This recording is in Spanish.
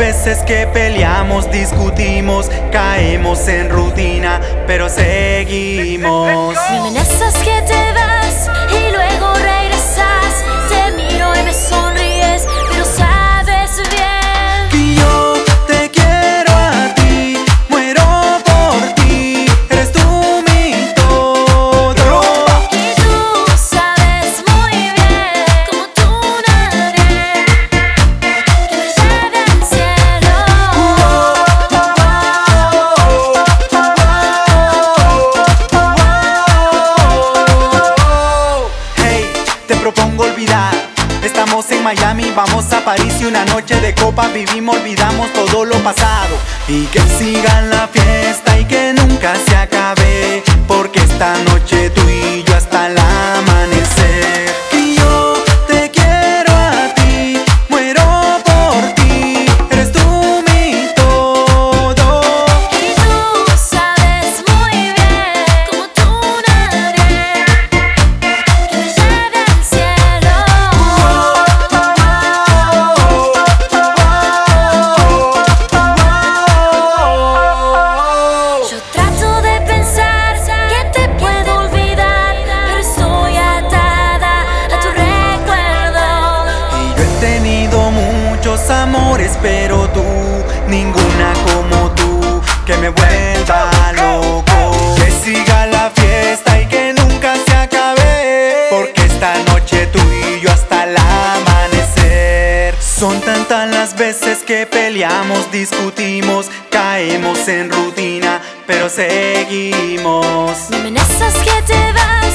veces que peleamos, discutimos, caemos en rutina, pero seguimos. Estamos en Miami, vamos a París y una noche de copa vivimos, olvidamos todo lo pasado. Y que siga la fiesta y que nunca se acabe, amores, pero tú, ninguna como tú, que me vuelva loco. Que siga la fiesta y que nunca se acabe, porque esta noche tú y yo hasta el amanecer. Son tantas las veces que peleamos, discutimos, caemos en rutina, pero seguimos. Me amenazas que te vas